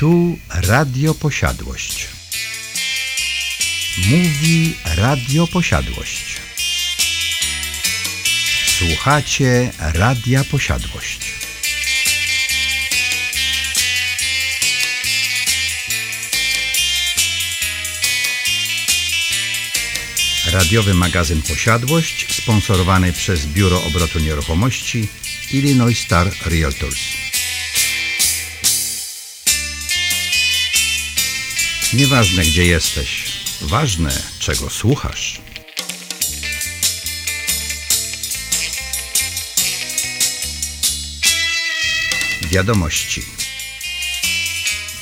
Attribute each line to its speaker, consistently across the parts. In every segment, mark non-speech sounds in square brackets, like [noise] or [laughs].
Speaker 1: Tu Radio Posiadłość. Mówi Radio Posiadłość. Słuchacie Radia Posiadłość. Radiowy magazyn Posiadłość sponsorowany przez Biuro Obrotu Nieruchomości Illinois Star Realtors. Nieważne gdzie jesteś, ważne czego słuchasz. Wiadomości.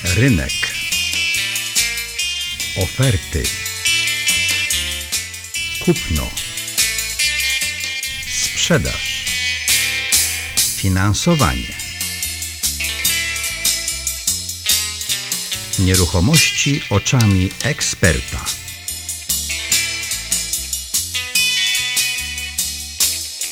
Speaker 1: Rynek. Oferty. Kupno. Sprzedaż. Finansowanie Nieruchomości oczami eksperta.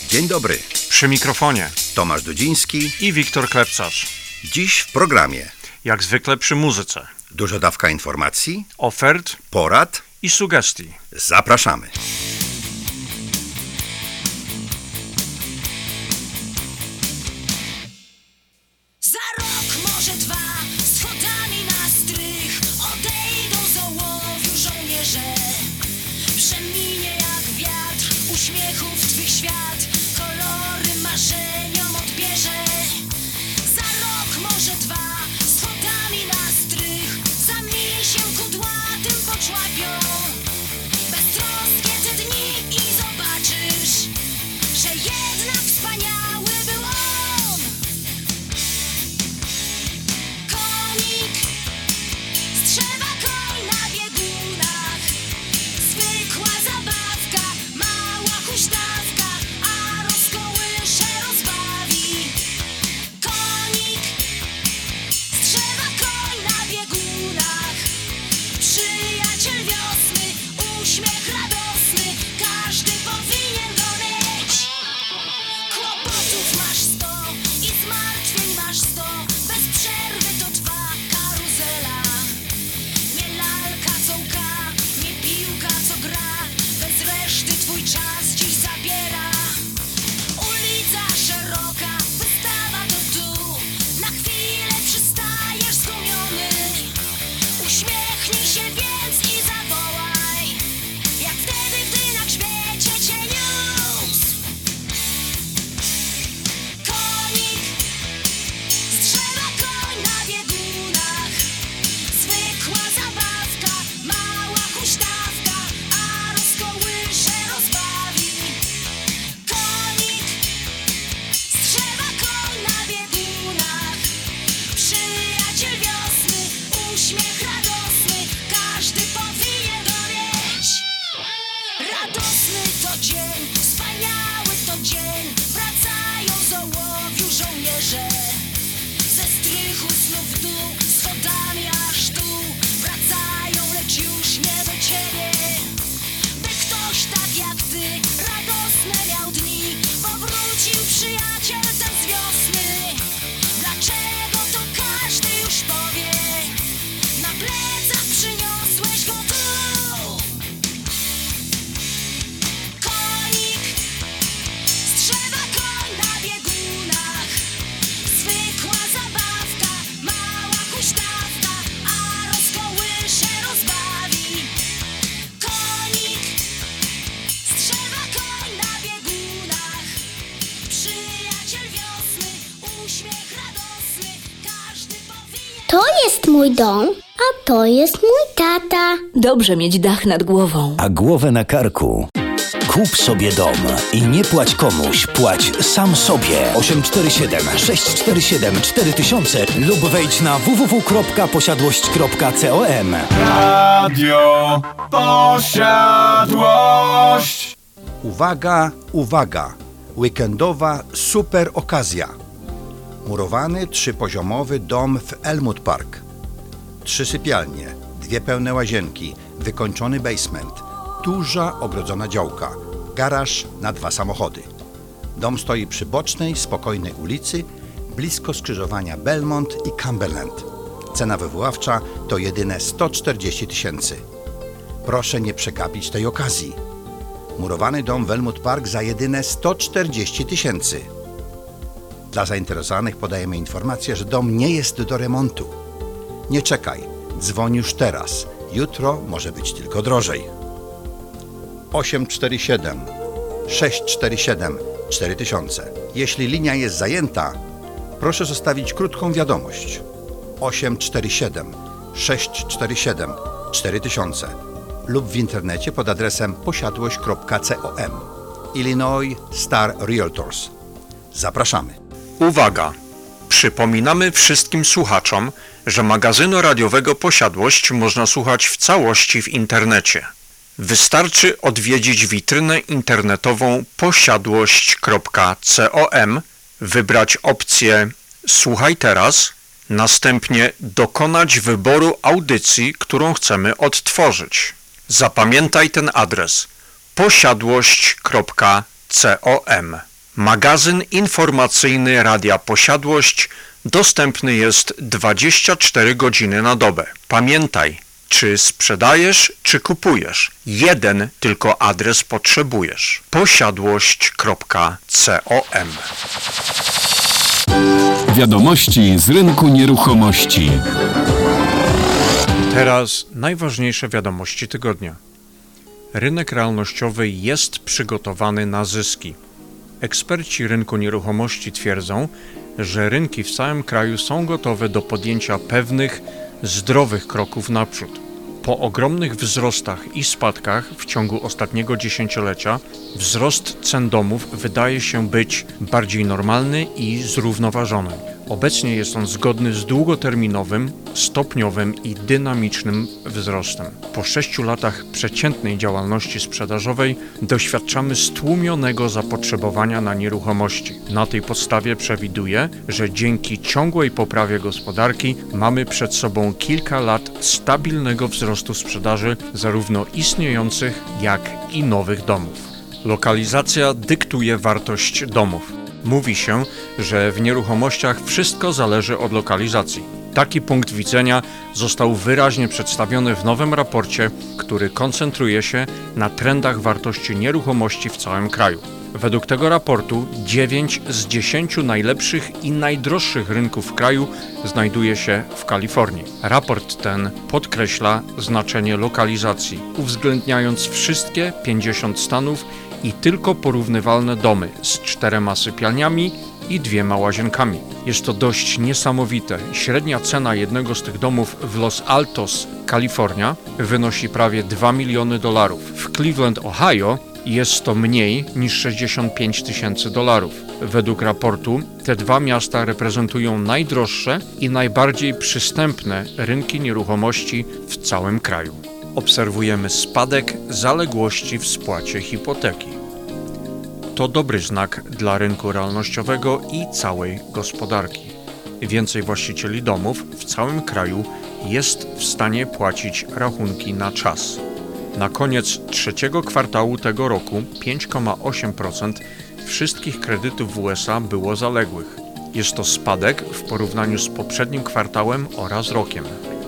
Speaker 1: Dzień dobry.
Speaker 2: Przy mikrofonie
Speaker 1: Tomasz Dudziński
Speaker 2: i Wiktor Klepcarz.
Speaker 1: Dziś w programie.
Speaker 2: Jak zwykle przy muzyce.
Speaker 1: Duża dawka informacji,
Speaker 2: ofert,
Speaker 1: porad
Speaker 2: i sugestii.
Speaker 1: Zapraszamy.
Speaker 3: she mój dom, a to jest mój tata.
Speaker 4: Dobrze mieć dach nad głową.
Speaker 5: A głowę na karku. Kup sobie dom i nie płać komuś, płać sam sobie. 847 647 4000 lub wejdź na www.posiadłość.com.
Speaker 6: Radio Posiadłość.
Speaker 1: Uwaga, uwaga. Weekendowa super okazja. Murowany trzypoziomowy dom w Elmwood Park trzy sypialnie, dwie pełne łazienki, wykończony basement, duża ogrodzona działka, garaż na dwa samochody. Dom stoi przy bocznej, spokojnej ulicy, blisko skrzyżowania Belmont i Cumberland.
Speaker 7: Cena wywoławcza to jedyne 140 tysięcy. Proszę nie przegapić tej okazji. Murowany dom Welmut Park za jedyne 140 tysięcy. Dla zainteresowanych podajemy informację, że dom nie jest do remontu. Nie czekaj, dzwoń już teraz. Jutro może być tylko drożej. 847 647 4000. Jeśli linia jest zajęta, proszę zostawić krótką wiadomość. 847 647 4000 lub w internecie pod adresem posiadłość.com. Illinois Star Realtors. Zapraszamy.
Speaker 2: Uwaga! Przypominamy wszystkim słuchaczom, że magazynu radiowego Posiadłość można słuchać w całości w internecie. Wystarczy odwiedzić witrynę internetową posiadłość.com, wybrać opcję Słuchaj teraz, następnie dokonać wyboru audycji, którą chcemy odtworzyć. Zapamiętaj ten adres posiadłość.com. Magazyn informacyjny Radia Posiadłość dostępny jest 24 godziny na dobę. Pamiętaj, czy sprzedajesz, czy kupujesz. Jeden tylko adres potrzebujesz. posiadłość.com.
Speaker 6: Wiadomości z rynku nieruchomości.
Speaker 2: Teraz najważniejsze wiadomości tygodnia. Rynek realnościowy jest przygotowany na zyski. Eksperci rynku nieruchomości twierdzą, że rynki w całym kraju są gotowe do podjęcia pewnych, zdrowych kroków naprzód. Po ogromnych wzrostach i spadkach w ciągu ostatniego dziesięciolecia, wzrost cen domów wydaje się być bardziej normalny i zrównoważony. Obecnie jest on zgodny z długoterminowym, stopniowym i dynamicznym wzrostem. Po sześciu latach przeciętnej działalności sprzedażowej doświadczamy stłumionego zapotrzebowania na nieruchomości. Na tej podstawie przewiduję, że dzięki ciągłej poprawie gospodarki mamy przed sobą kilka lat stabilnego wzrostu sprzedaży zarówno istniejących, jak i nowych domów. Lokalizacja dyktuje wartość domów. Mówi się, że w nieruchomościach wszystko zależy od lokalizacji. Taki punkt widzenia został wyraźnie przedstawiony w nowym raporcie, który koncentruje się na trendach wartości nieruchomości w całym kraju. Według tego raportu 9 z 10 najlepszych i najdroższych rynków w kraju znajduje się w Kalifornii. Raport ten podkreśla znaczenie lokalizacji, uwzględniając wszystkie 50 stanów i tylko porównywalne domy z czterema sypialniami i dwiema łazienkami. Jest to dość niesamowite. Średnia cena jednego z tych domów w Los Altos, Kalifornia wynosi prawie 2 miliony dolarów. W Cleveland, Ohio jest to mniej niż 65 tysięcy dolarów. Według raportu te dwa miasta reprezentują najdroższe i najbardziej przystępne rynki nieruchomości w całym kraju. Obserwujemy spadek zaległości w spłacie hipoteki. To dobry znak dla rynku realnościowego i całej gospodarki. Więcej właścicieli domów w całym kraju jest w stanie płacić rachunki na czas. Na koniec trzeciego kwartału tego roku 5,8% wszystkich kredytów w USA było zaległych. Jest to spadek w porównaniu z poprzednim kwartałem oraz rokiem.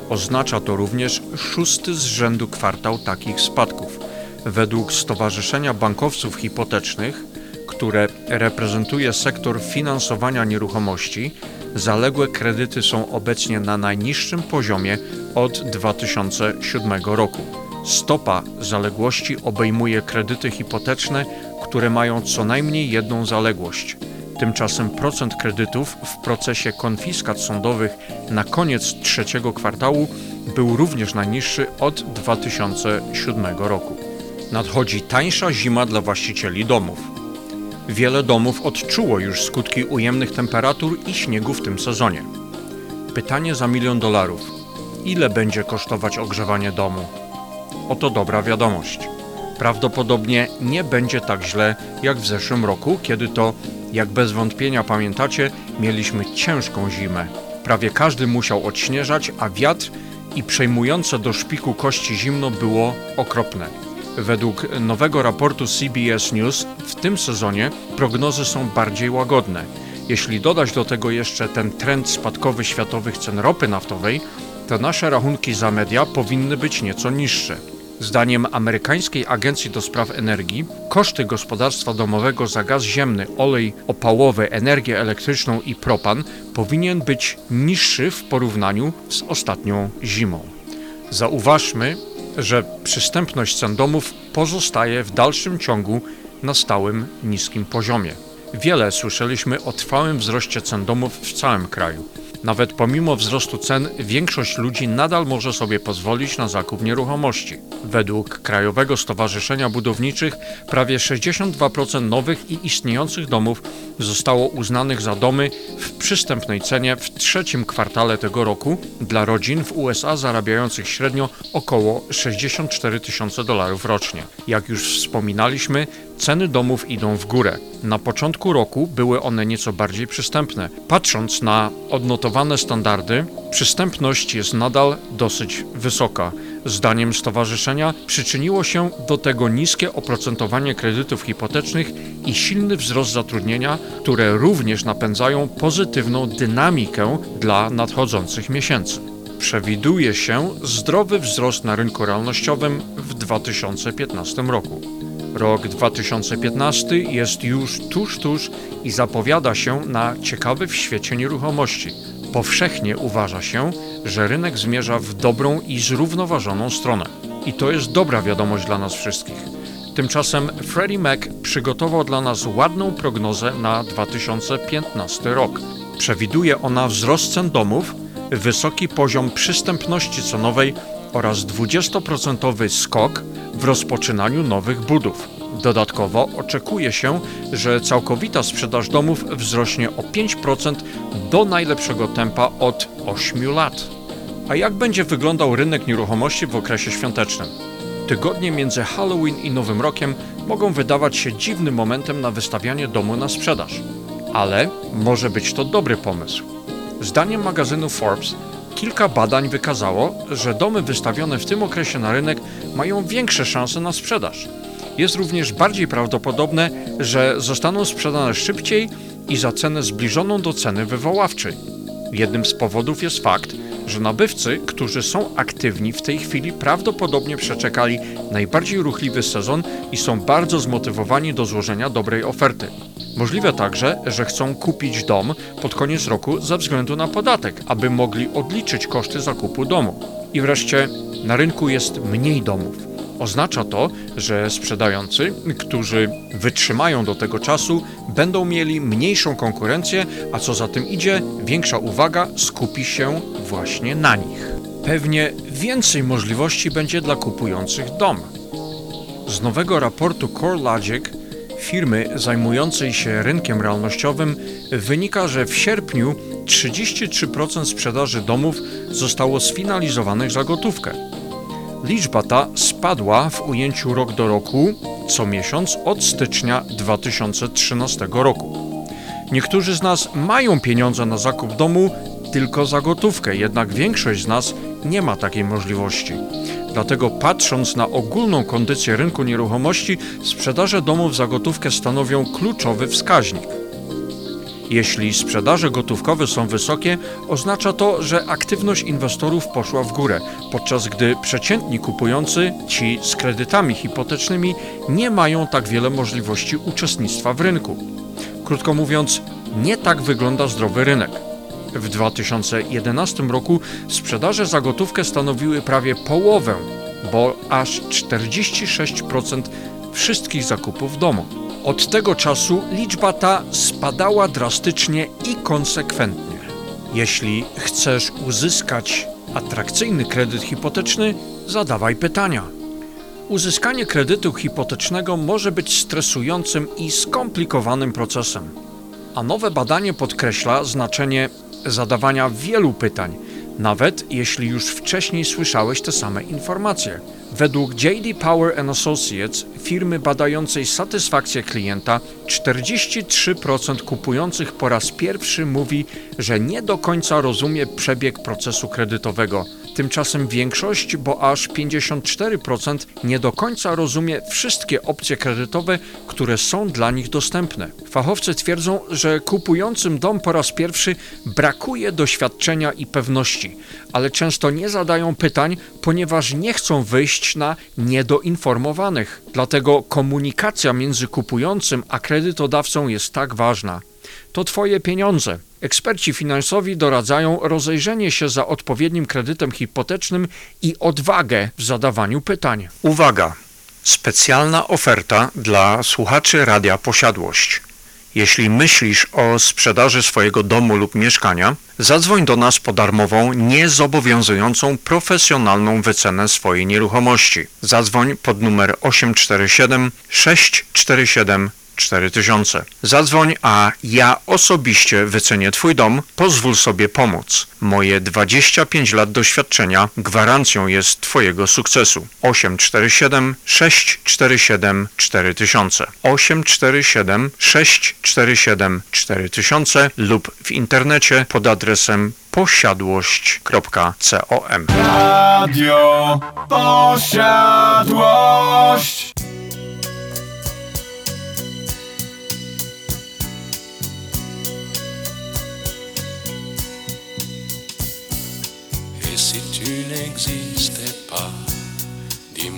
Speaker 2: Oznacza to również szósty z rzędu kwartał takich spadków. Według Stowarzyszenia Bankowców Hipotecznych, które reprezentuje sektor finansowania nieruchomości, zaległe kredyty są obecnie na najniższym poziomie od 2007 roku. Stopa zaległości obejmuje kredyty hipoteczne, które mają co najmniej jedną zaległość. Tymczasem procent kredytów w procesie konfiskat sądowych na koniec trzeciego kwartału był również najniższy od 2007 roku. Nadchodzi tańsza zima dla właścicieli domów. Wiele domów odczuło już skutki ujemnych temperatur i śniegu w tym sezonie. Pytanie za milion dolarów. Ile będzie kosztować ogrzewanie domu? Oto dobra wiadomość. Prawdopodobnie nie będzie tak źle jak w zeszłym roku, kiedy to, jak bez wątpienia pamiętacie, mieliśmy ciężką zimę. Prawie każdy musiał odśnieżać, a wiatr i przejmujące do szpiku kości zimno było okropne. Według nowego raportu CBS News w tym sezonie prognozy są bardziej łagodne. Jeśli dodać do tego jeszcze ten trend spadkowy światowych cen ropy naftowej, to nasze rachunki za media powinny być nieco niższe. Zdaniem amerykańskiej Agencji do Spraw Energii, koszty gospodarstwa domowego za gaz ziemny, olej opałowy, energię elektryczną i propan powinien być niższy w porównaniu z ostatnią zimą. Zauważmy, że przystępność cen domów pozostaje w dalszym ciągu na stałym niskim poziomie. Wiele słyszeliśmy o trwałym wzroście cen domów w całym kraju. Nawet pomimo wzrostu cen, większość ludzi nadal może sobie pozwolić na zakup nieruchomości. Według Krajowego Stowarzyszenia Budowniczych prawie 62% nowych i istniejących domów zostało uznanych za domy w przystępnej cenie w trzecim kwartale tego roku dla rodzin w USA zarabiających średnio około 64 tysiące dolarów rocznie. Jak już wspominaliśmy, ceny domów idą w górę. Na początku roku były one nieco bardziej przystępne. Patrząc na odnotowane standardy, przystępność jest nadal dosyć wysoka. Zdaniem stowarzyszenia przyczyniło się do tego niskie oprocentowanie kredytów hipotecznych i silny wzrost zatrudnienia, które również napędzają pozytywną dynamikę dla nadchodzących miesięcy. Przewiduje się zdrowy wzrost na rynku realnościowym w 2015 roku. Rok 2015 jest już tuż, tuż i zapowiada się na ciekawy w świecie nieruchomości. Powszechnie uważa się, że rynek zmierza w dobrą i zrównoważoną stronę. I to jest dobra wiadomość dla nas wszystkich. Tymczasem Freddie Mac przygotował dla nas ładną prognozę na 2015 rok. Przewiduje ona wzrost cen domów, wysoki poziom przystępności cenowej oraz 20% skok w rozpoczynaniu nowych budów. Dodatkowo oczekuje się, że całkowita sprzedaż domów wzrośnie o 5% do najlepszego tempa od 8 lat. A jak będzie wyglądał rynek nieruchomości w okresie świątecznym? Tygodnie między Halloween i Nowym Rokiem mogą wydawać się dziwnym momentem na wystawianie domu na sprzedaż. Ale może być to dobry pomysł. Zdaniem magazynu Forbes kilka badań wykazało, że domy wystawione w tym okresie na rynek mają większe szanse na sprzedaż. Jest również bardziej prawdopodobne, że zostaną sprzedane szybciej i za cenę zbliżoną do ceny wywoławczej. Jednym z powodów jest fakt, że nabywcy, którzy są aktywni w tej chwili, prawdopodobnie przeczekali najbardziej ruchliwy sezon i są bardzo zmotywowani do złożenia dobrej oferty. Możliwe także, że chcą kupić dom pod koniec roku ze względu na podatek, aby mogli odliczyć koszty zakupu domu. I wreszcie na rynku jest mniej domów. Oznacza to, że sprzedający, którzy wytrzymają do tego czasu, będą mieli mniejszą konkurencję, a co za tym idzie, większa uwaga skupi się właśnie na nich. Pewnie więcej możliwości będzie dla kupujących dom. Z nowego raportu CoreLogic firmy zajmującej się rynkiem realnościowym wynika, że w sierpniu 33% sprzedaży domów zostało sfinalizowanych za gotówkę. Liczba ta spadła w ujęciu rok do roku co miesiąc od stycznia 2013 roku. Niektórzy z nas mają pieniądze na zakup domu tylko za gotówkę, jednak większość z nas nie ma takiej możliwości. Dlatego patrząc na ogólną kondycję rynku nieruchomości, sprzedaże domów za gotówkę stanowią kluczowy wskaźnik. Jeśli sprzedaże gotówkowe są wysokie, oznacza to, że aktywność inwestorów poszła w górę, podczas gdy przeciętni kupujący, ci z kredytami hipotecznymi, nie mają tak wiele możliwości uczestnictwa w rynku. Krótko mówiąc, nie tak wygląda zdrowy rynek. W 2011 roku sprzedaże za gotówkę stanowiły prawie połowę, bo aż 46% wszystkich zakupów domu. Od tego czasu liczba ta spadała drastycznie i konsekwentnie. Jeśli chcesz uzyskać atrakcyjny kredyt hipoteczny, zadawaj pytania. Uzyskanie kredytu hipotecznego może być stresującym i skomplikowanym procesem. A nowe badanie podkreśla znaczenie zadawania wielu pytań, nawet jeśli już wcześniej słyszałeś te same informacje. Według JD Power Associates, firmy badającej satysfakcję klienta, 43% kupujących po raz pierwszy mówi, że nie do końca rozumie przebieg procesu kredytowego. Tymczasem większość, bo aż 54% nie do końca rozumie wszystkie opcje kredytowe, które są dla nich dostępne. Fachowcy twierdzą, że kupującym dom po raz pierwszy brakuje doświadczenia i pewności, ale często nie zadają pytań, ponieważ nie chcą wyjść na niedoinformowanych. Dlatego komunikacja między kupującym a kredytodawcą jest tak ważna. To Twoje pieniądze. Eksperci finansowi doradzają rozejrzenie się za odpowiednim kredytem hipotecznym i odwagę w zadawaniu pytań. Uwaga! Specjalna oferta dla słuchaczy Radia Posiadłość. Jeśli myślisz o sprzedaży swojego domu lub mieszkania, zadzwoń do nas po darmową, niezobowiązującą profesjonalną wycenę swojej nieruchomości. Zadzwoń pod numer 847 647 4000. Zadzwoń, a ja osobiście wycenię Twój dom, pozwól sobie pomóc. Moje 25 lat doświadczenia gwarancją jest Twojego sukcesu. 847 647 4000 847 647 4000 lub w internecie pod adresem posiadłość.com.
Speaker 8: Radio Posiadłość.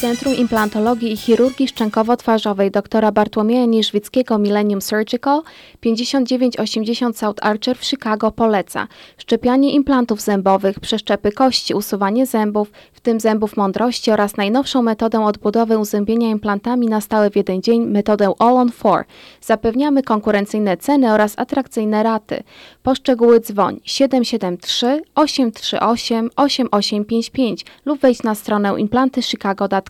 Speaker 9: Centrum Implantologii i Chirurgii Szczękowo-Twarzowej dr Bartłomieja Niżwickiego Millennium Surgical 5980 South Archer w Chicago poleca szczepianie implantów zębowych, przeszczepy kości, usuwanie zębów, w tym zębów mądrości oraz najnowszą metodę odbudowy uzębienia implantami na stałe w jeden dzień, metodę All on 4. Zapewniamy konkurencyjne ceny oraz atrakcyjne raty. Po szczegóły dzwoń 773 838 8855 lub wejdź na stronę implantychicago.com.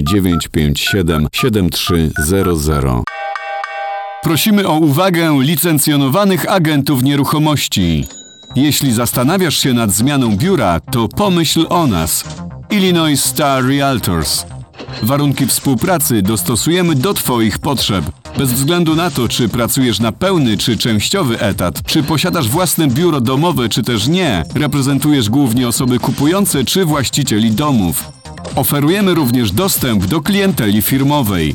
Speaker 6: 957 7300 Prosimy o uwagę licencjonowanych agentów nieruchomości. Jeśli zastanawiasz się nad zmianą biura, to pomyśl o nas. Illinois Star Realtors. Warunki współpracy dostosujemy do Twoich potrzeb. Bez względu na to, czy pracujesz na pełny czy częściowy etat, czy posiadasz własne biuro domowe, czy też nie, reprezentujesz głównie osoby kupujące czy właścicieli domów. Oferujemy również dostęp do klienteli firmowej.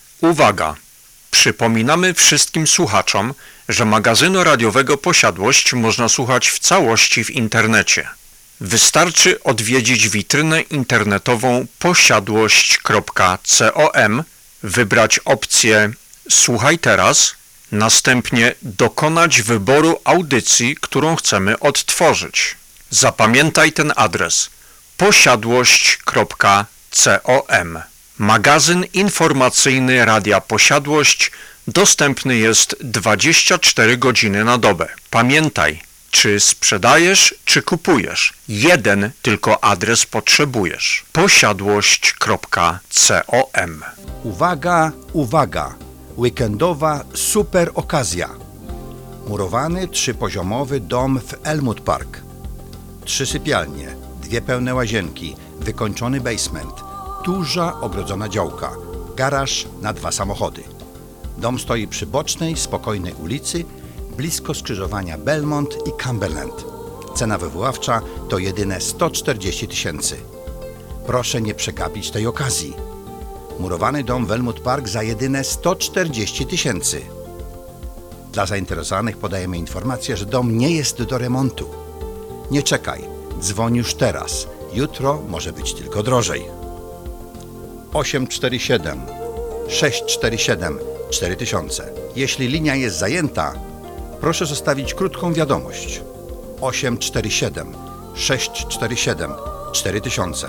Speaker 2: Uwaga! Przypominamy wszystkim słuchaczom, że magazynu radiowego Posiadłość można słuchać w całości w internecie. Wystarczy odwiedzić witrynę internetową posiadłość.com, wybrać opcję Słuchaj teraz, następnie dokonać wyboru audycji, którą chcemy odtworzyć. Zapamiętaj ten adres posiadłość.com. Magazyn informacyjny Radia Posiadłość dostępny jest 24 godziny na dobę. Pamiętaj, czy sprzedajesz, czy kupujesz. Jeden tylko adres potrzebujesz. posiadłość.com.
Speaker 7: Uwaga, uwaga! Weekendowa super okazja. Murowany trzypoziomowy dom w Elmwood Park. Trzy sypialnie, dwie pełne łazienki, wykończony basement, duża ogrodzona działka, garaż na dwa samochody. Dom stoi przy bocznej, spokojnej ulicy, blisko skrzyżowania Belmont i Cumberland. Cena wywoławcza to jedyne 140 tysięcy. Proszę nie przegapić tej okazji. Murowany dom w Elmwood Park za jedyne 140 tysięcy. Dla zainteresowanych podajemy informację, że dom nie jest do remontu. Nie czekaj, dzwoń już teraz. Jutro może być tylko drożej. 847 647 4000. Jeśli linia jest zajęta, proszę zostawić krótką wiadomość. 847 647 4000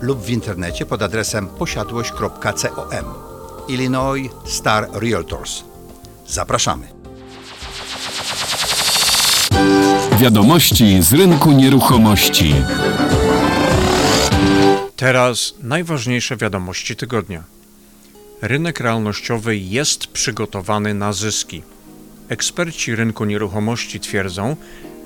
Speaker 7: lub w internecie pod adresem posiadłość.com. Illinois Star Realtors. Zapraszamy.
Speaker 6: Wiadomości z rynku nieruchomości.
Speaker 2: Teraz najważniejsze wiadomości tygodnia. Rynek realnościowy jest przygotowany na zyski. Eksperci rynku nieruchomości twierdzą,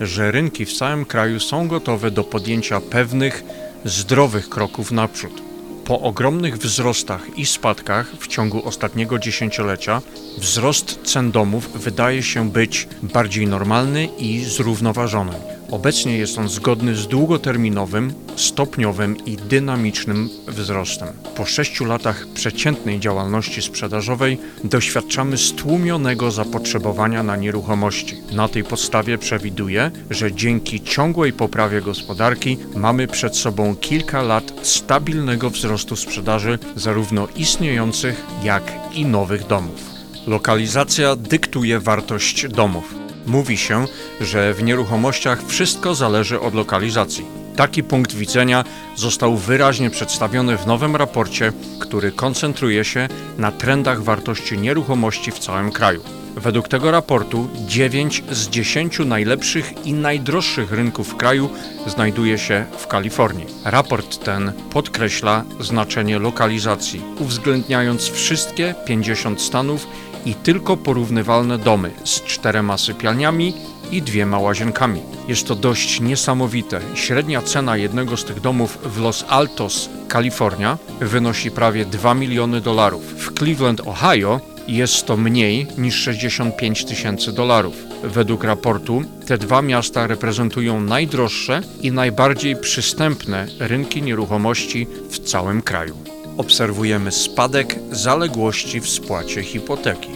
Speaker 2: że rynki w całym kraju są gotowe do podjęcia pewnych, zdrowych kroków naprzód. Po ogromnych wzrostach i spadkach w ciągu ostatniego dziesięciolecia, wzrost cen domów wydaje się być bardziej normalny i zrównoważony. Obecnie jest on zgodny z długoterminowym, stopniowym i dynamicznym wzrostem. Po sześciu latach przeciętnej działalności sprzedażowej doświadczamy stłumionego zapotrzebowania na nieruchomości. Na tej podstawie przewiduję, że dzięki ciągłej poprawie gospodarki mamy przed sobą kilka lat stabilnego wzrostu sprzedaży zarówno istniejących, jak i nowych domów. Lokalizacja dyktuje wartość domów. Mówi się, że w nieruchomościach wszystko zależy od lokalizacji. Taki punkt widzenia został wyraźnie przedstawiony w nowym raporcie, który koncentruje się na trendach wartości nieruchomości w całym kraju. Według tego raportu 9 z 10 najlepszych i najdroższych rynków w kraju znajduje się w Kalifornii. Raport ten podkreśla znaczenie lokalizacji, uwzględniając wszystkie 50 stanów i tylko porównywalne domy z czterema sypialniami i dwiema łazienkami. Jest to dość niesamowite. Średnia cena jednego z tych domów w Los Altos, Kalifornia wynosi prawie 2 miliony dolarów. W Cleveland, Ohio jest to mniej niż 65 tysięcy dolarów. Według raportu te dwa miasta reprezentują najdroższe i najbardziej przystępne rynki nieruchomości w całym kraju. Obserwujemy spadek zaległości w spłacie hipoteki.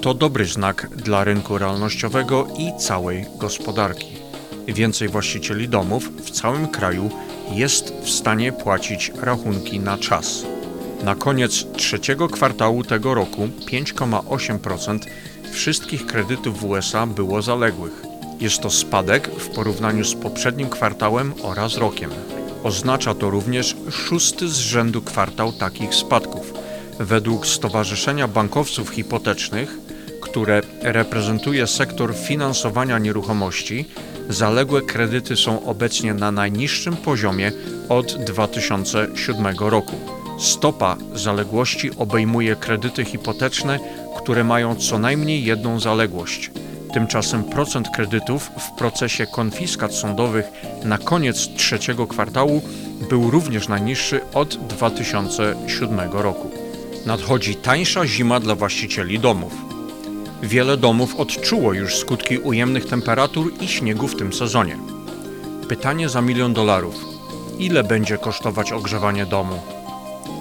Speaker 2: To dobry znak dla rynku realnościowego i całej gospodarki. Więcej właścicieli domów w całym kraju jest w stanie płacić rachunki na czas. Na koniec trzeciego kwartału tego roku 5,8% wszystkich kredytów w USA było zaległych. Jest to spadek w porównaniu z poprzednim kwartałem oraz rokiem. Oznacza to również szósty z rzędu kwartał takich spadków. Według Stowarzyszenia Bankowców Hipotecznych, które reprezentuje sektor finansowania nieruchomości, zaległe kredyty są obecnie na najniższym poziomie od 2007 roku. Stopa zaległości obejmuje kredyty hipoteczne, które mają co najmniej jedną zaległość. Tymczasem procent kredytów w procesie konfiskat sądowych na koniec trzeciego kwartału był również najniższy od 2007 roku. Nadchodzi tańsza zima dla właścicieli domów. Wiele domów odczuło już skutki ujemnych temperatur i śniegu w tym sezonie. Pytanie za milion dolarów. Ile będzie kosztować ogrzewanie domu?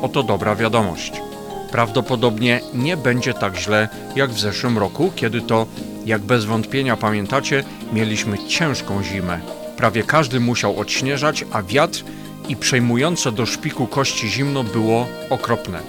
Speaker 2: Oto dobra wiadomość. Prawdopodobnie nie będzie tak źle jak w zeszłym roku, kiedy to, jak bez wątpienia pamiętacie, mieliśmy ciężką zimę. Prawie każdy musiał odśnieżać, a wiatr i przejmujące do szpiku kości zimno było okropne.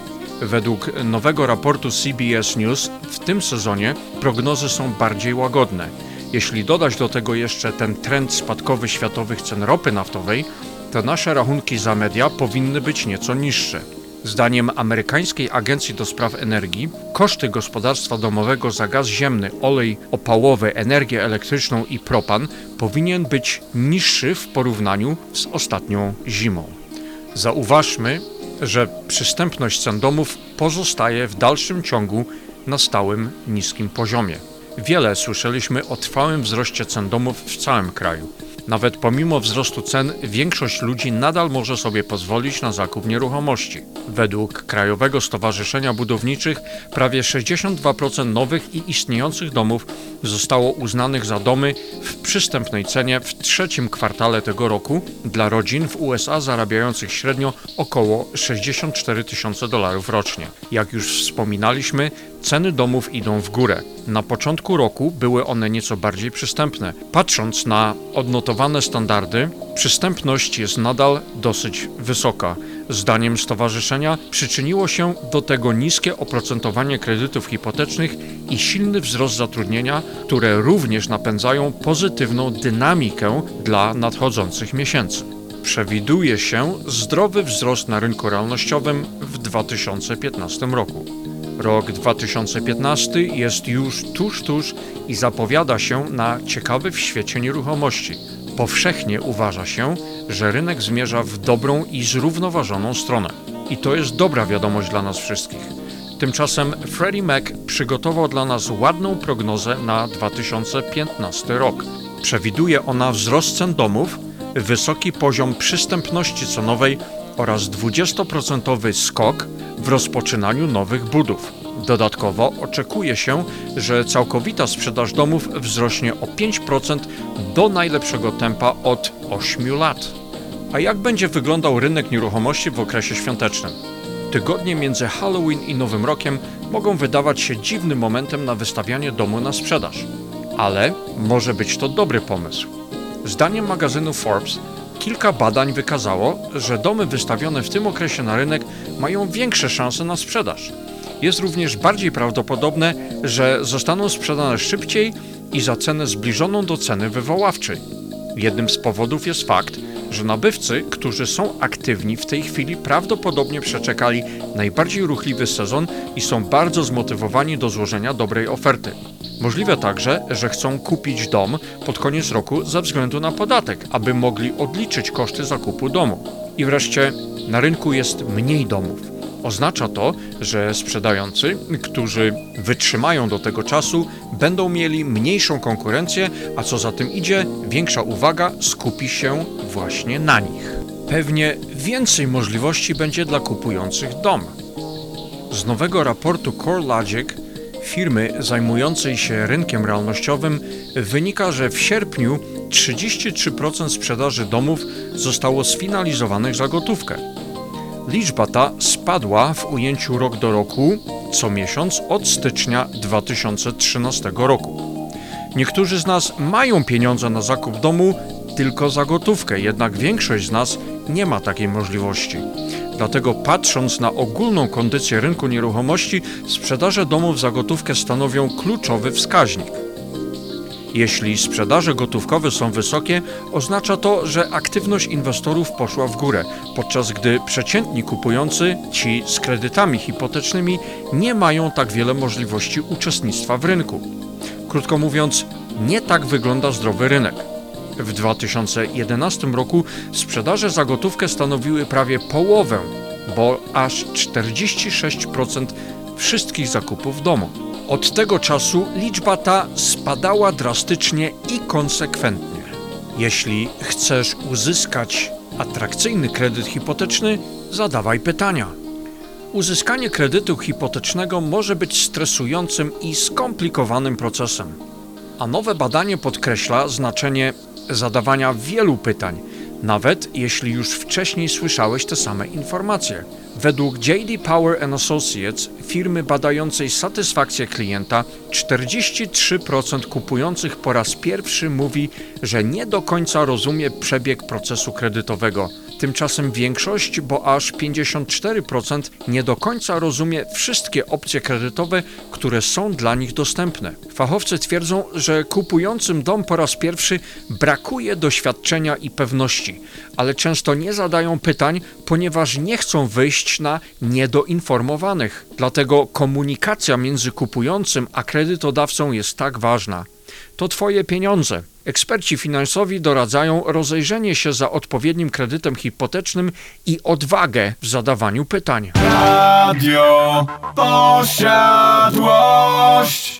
Speaker 2: Według nowego raportu CBS News w tym sezonie prognozy są bardziej łagodne. Jeśli dodać do tego jeszcze ten trend spadkowy światowych cen ropy naftowej, to nasze rachunki za media powinny być nieco niższe. Zdaniem amerykańskiej Agencji do Spraw Energii, koszty gospodarstwa domowego za gaz ziemny, olej opałowy, energię elektryczną i propan powinien być niższy w porównaniu z ostatnią zimą. Zauważmy, że przystępność cen domów pozostaje w dalszym ciągu na stałym niskim poziomie. Wiele słyszeliśmy o trwałym wzroście cen domów w całym kraju. Nawet pomimo wzrostu cen, większość ludzi nadal może sobie pozwolić na zakup nieruchomości. Według Krajowego Stowarzyszenia Budowniczych prawie 62% nowych i istniejących domów zostało uznanych za domy w przystępnej cenie w trzecim kwartale tego roku dla rodzin w USA zarabiających średnio około 64 tysiące dolarów rocznie. Jak już wspominaliśmy, ceny domów idą w górę. Na początku roku były one nieco bardziej przystępne. Patrząc na odnotowane standardy, przystępność jest nadal dosyć wysoka. Zdaniem stowarzyszenia przyczyniło się do tego niskie oprocentowanie kredytów hipotecznych i silny wzrost zatrudnienia, które również napędzają pozytywną dynamikę dla nadchodzących miesięcy. Przewiduje się zdrowy wzrost na rynku realnościowym w 2015 roku. Rok 2015 jest już tuż, tuż i zapowiada się na ciekawy w świecie nieruchomości. Powszechnie uważa się, że rynek zmierza w dobrą i zrównoważoną stronę. I to jest dobra wiadomość dla nas wszystkich. Tymczasem Freddie Mac przygotował dla nas ładną prognozę na 2015 rok. Przewiduje ona wzrost cen domów, wysoki poziom przystępności cenowej oraz 20% skok w rozpoczynaniu nowych budów. Dodatkowo oczekuje się, że całkowita sprzedaż domów wzrośnie o 5% do najlepszego tempa od 8 lat. A jak będzie wyglądał rynek nieruchomości w okresie świątecznym? Tygodnie między Halloween i Nowym Rokiem mogą wydawać się dziwnym momentem na wystawianie domu na sprzedaż. Ale może być to dobry pomysł. Zdaniem magazynu Forbes kilka badań wykazało, że domy wystawione w tym okresie na rynek mają większe szanse na sprzedaż. Jest również bardziej prawdopodobne, że zostaną sprzedane szybciej i za cenę zbliżoną do ceny wywoławczej. Jednym z powodów jest fakt, że nabywcy, którzy są aktywni w tej chwili, prawdopodobnie przeczekali najbardziej ruchliwy sezon i są bardzo zmotywowani do złożenia dobrej oferty. Możliwe także, że chcą kupić dom pod koniec roku ze względu na podatek, aby mogli odliczyć koszty zakupu domu. I wreszcie na rynku jest mniej domów. Oznacza to, że sprzedający, którzy wytrzymają do tego czasu, będą mieli mniejszą konkurencję, a co za tym idzie, większa uwaga skupi się właśnie na nich. Pewnie więcej możliwości będzie dla kupujących dom. Z nowego raportu CoreLogic firmy zajmującej się rynkiem realnościowym wynika, że w sierpniu 33% sprzedaży domów zostało sfinalizowanych za gotówkę. Liczba ta spadła w ujęciu rok do roku co miesiąc od stycznia 2013 roku. Niektórzy z nas mają pieniądze na zakup domu tylko za gotówkę, jednak większość z nas nie ma takiej możliwości. Dlatego patrząc na ogólną kondycję rynku nieruchomości, sprzedaże domów za gotówkę stanowią kluczowy wskaźnik. Jeśli sprzedaże gotówkowe są wysokie, oznacza to, że aktywność inwestorów poszła w górę, podczas gdy przeciętni kupujący, ci z kredytami hipotecznymi, nie mają tak wiele możliwości uczestnictwa w rynku. Krótko mówiąc, nie tak wygląda zdrowy rynek. W 2011 roku sprzedaże za gotówkę stanowiły prawie połowę, bo aż 46% wszystkich zakupów domu. Od tego czasu liczba ta spadała drastycznie i konsekwentnie. Jeśli chcesz uzyskać atrakcyjny kredyt hipoteczny, zadawaj pytania. Uzyskanie kredytu hipotecznego może być stresującym i skomplikowanym procesem. A nowe badanie podkreśla znaczenie zadawania wielu pytań, nawet jeśli już wcześniej słyszałeś te same informacje. Według JD Power Associates, firmy badającej satysfakcję klienta, 43% kupujących po raz pierwszy mówi, że nie do końca rozumie przebieg procesu kredytowego. Tymczasem większość, bo aż 54% nie do końca rozumie wszystkie opcje kredytowe, które są dla nich dostępne. Fachowcy twierdzą, że kupującym dom po raz pierwszy brakuje doświadczenia i pewności, ale często nie zadają pytań, ponieważ nie chcą wyjść na niedoinformowanych. Dlatego komunikacja między kupującym a kredytodawcą jest tak ważna. To Twoje pieniądze. Eksperci finansowi doradzają rozejrzenie się za odpowiednim kredytem hipotecznym i odwagę w zadawaniu pytań.
Speaker 8: Radio Posiadłość.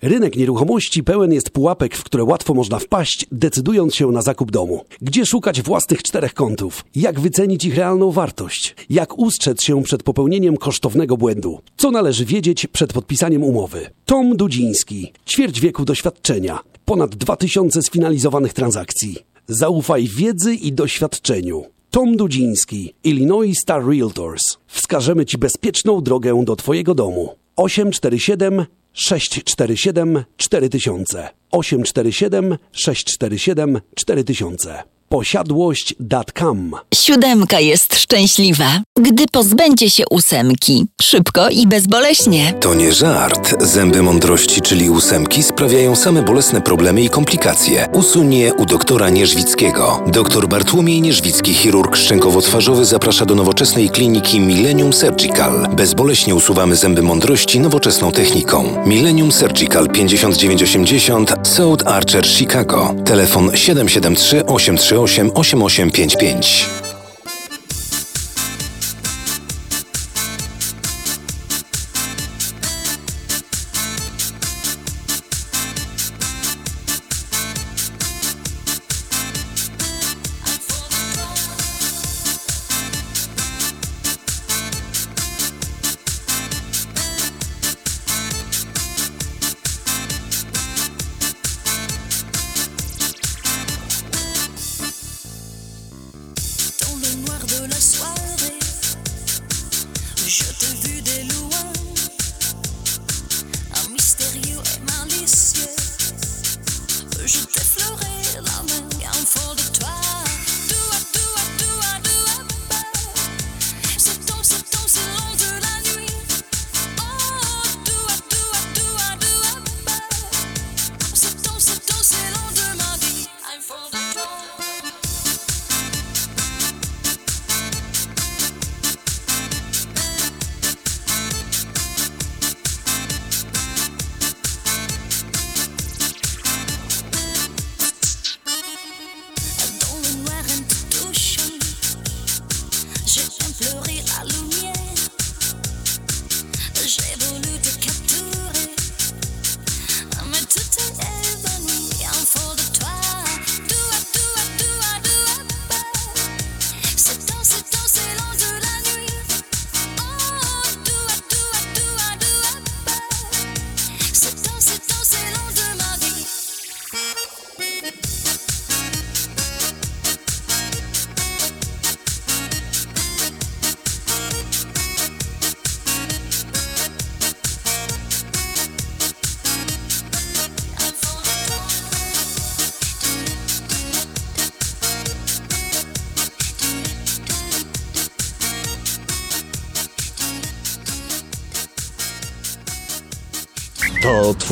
Speaker 10: Rynek nieruchomości pełen jest pułapek, w które łatwo można wpaść, decydując się na zakup domu. Gdzie szukać własnych czterech kątów? Jak wycenić ich realną wartość? Jak ustrzec się przed popełnieniem kosztownego błędu? Co należy wiedzieć przed podpisaniem umowy? Tom Dudziński, ćwierć wieku doświadczenia, ponad 2000 sfinalizowanych transakcji. Zaufaj wiedzy i doświadczeniu. Tom Dudziński, Illinois Star Realtors. Wskażemy Ci bezpieczną drogę do Twojego domu. 847 647 4000 847 647 4000 Posiadłość.com
Speaker 4: Siódemka jest szczęśliwa, gdy pozbędzie się ósemki. Szybko i bezboleśnie.
Speaker 11: To nie żart. Zęby mądrości, czyli ósemki, sprawiają same bolesne problemy i komplikacje. Usuń je u doktora Nierzwickiego. Dr Bartłomiej Nierzwicki, chirurg szczękowo-twarzowy, zaprasza do nowoczesnej kliniki Millennium Surgical. Bezboleśnie usuwamy zęby mądrości nowoczesną techniką. Millennium Surgical 5980 South Archer, Chicago. Telefon 773 838
Speaker 12: 888
Speaker 13: 55.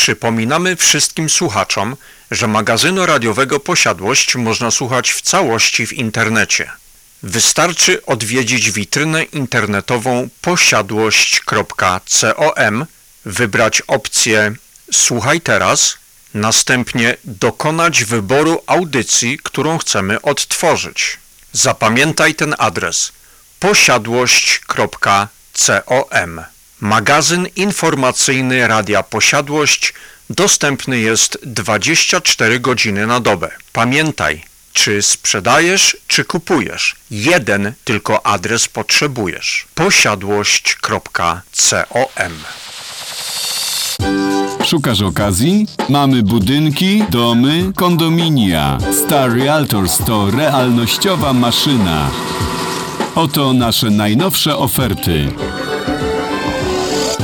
Speaker 2: Przypominamy wszystkim słuchaczom, że magazynu radiowego Posiadłość można słuchać w całości w internecie. Wystarczy odwiedzić witrynę internetową posiadłość.com, wybrać opcję Słuchaj teraz, następnie dokonać wyboru audycji, którą chcemy odtworzyć. Zapamiętaj ten adres posiadłość.com. Magazyn informacyjny Radia Posiadłość dostępny jest 24 godziny na dobę. Pamiętaj, czy sprzedajesz, czy kupujesz. Jeden tylko adres potrzebujesz. posiadłość.com.
Speaker 6: Szukasz okazji? Mamy budynki, domy, kondominia. Star Realtors to realnościowa maszyna. Oto nasze najnowsze oferty.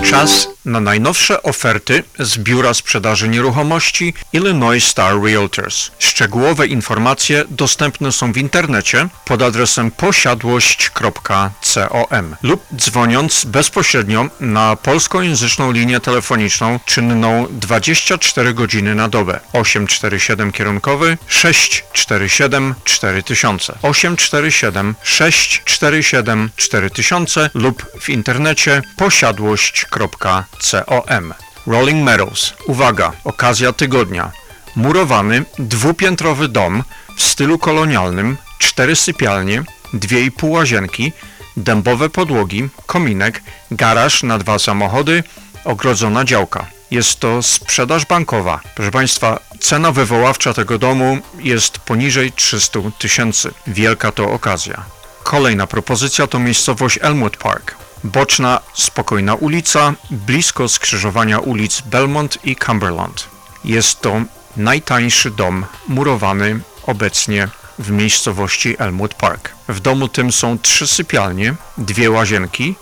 Speaker 2: Czas na najnowsze oferty z Biura Sprzedaży Nieruchomości Illinois Star Realtors. Szczegółowe informacje dostępne są w internecie pod adresem posiadłość.com lub dzwoniąc bezpośrednio na polskojęzyczną linię telefoniczną czynną 24 godziny na dobę. 847 kierunkowy 647 4000 847 647 4000 lub w internecie posiadłość.com com. Rolling Meadows. Uwaga, okazja tygodnia. Murowany, dwupiętrowy dom w stylu kolonialnym, cztery sypialnie, dwie i pół łazienki, dębowe podłogi, kominek, garaż na dwa samochody, ogrodzona działka. Jest to sprzedaż bankowa. Proszę Państwa, cena wywoławcza tego domu jest poniżej 300 tysięcy. Wielka to okazja. Kolejna propozycja to miejscowość Elmwood Park. Boczna, spokojna ulica, blisko skrzyżowania ulic Belmont i Cumberland. Jest to najtańszy dom murowany obecnie w miejscowości Elmwood Park. W domu tym są trzy sypialnie, dwie łazienki,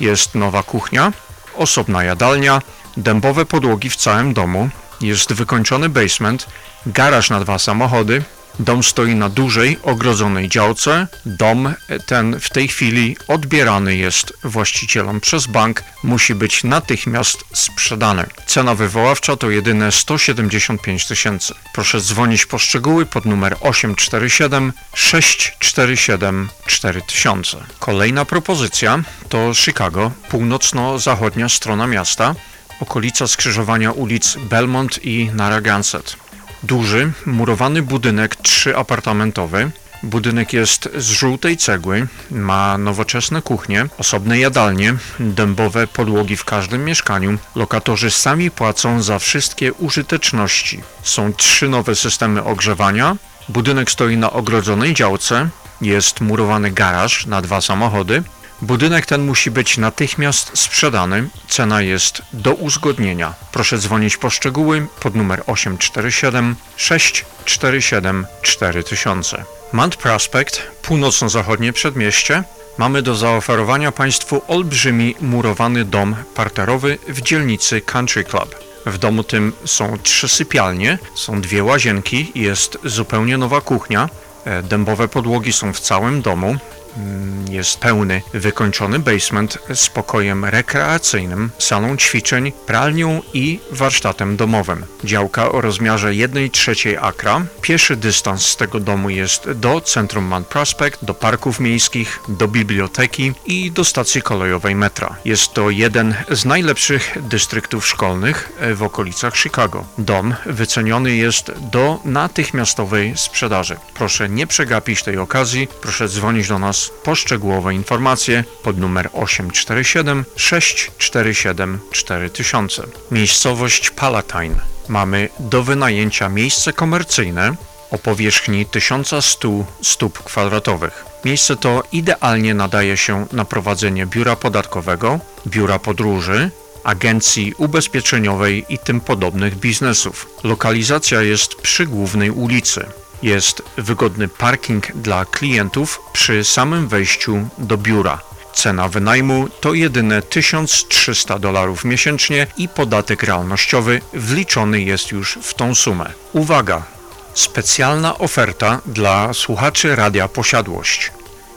Speaker 2: jest nowa kuchnia, osobna jadalnia, dębowe podłogi w całym domu, jest wykończony basement, garaż na dwa samochody, Dom stoi na dużej, ogrodzonej działce. Dom ten w tej chwili odbierany jest właścicielom przez bank. Musi być natychmiast sprzedany. Cena wywoławcza to jedyne 175 tysięcy. Proszę dzwonić po szczegóły pod numer 847 647 4000. Kolejna propozycja to Chicago, północno-zachodnia strona miasta, okolica skrzyżowania ulic Belmont i Narragansett. Duży, murowany budynek trzyapartamentowy. Budynek jest z żółtej cegły, ma nowoczesne kuchnie, osobne jadalnie, dębowe podłogi w każdym mieszkaniu. Lokatorzy sami płacą za wszystkie użyteczności. Są trzy nowe systemy ogrzewania. Budynek stoi na ogrodzonej działce. Jest murowany garaż na dwa samochody. Budynek ten musi być natychmiast sprzedany. Cena jest do uzgodnienia. Proszę dzwonić po szczegóły pod numer 847 647 4000. Mount Prospect, północno-zachodnie przedmieście. Mamy do zaoferowania Państwu olbrzymi murowany dom parterowy w dzielnicy Country Club. W domu tym są trzy sypialnie, są dwie łazienki, jest zupełnie nowa kuchnia. E, Dębowe podłogi są w całym domu. Mm, Jest pełny, wykończony basement z pokojem rekreacyjnym, salą ćwiczeń, pralnią i warsztatem domowym. Działka o rozmiarze 1 trzeciej akra. Pieszy dystans z tego domu jest do centrum Mount Prospect, do parków miejskich, do biblioteki i do stacji kolejowej metra. Jest to jeden z najlepszych dystryktów szkolnych e, w okolicach Chicago. Dom wyceniony jest do natychmiastowej sprzedaży. Proszę nie przegapić tej okazji, proszę dzwonić do nas po szczegółowe informacje pod numer 847 647 4000. Miejscowość Palatine. Mamy do wynajęcia miejsce komercyjne o powierzchni 1100 stóp kwadratowych. Miejsce to idealnie nadaje się na prowadzenie biura podatkowego, biura podróży, agencji ubezpieczeniowej i tym podobnych biznesów. Lokalizacja jest przy głównej ulicy. Jest wygodny parking dla klientów przy samym wejściu do biura. Cena wynajmu to jedyne 1300 dolarów miesięcznie i podatek realnościowy wliczony jest już w tą sumę. Uwaga! Specjalna oferta dla słuchaczy Radia Posiadłość.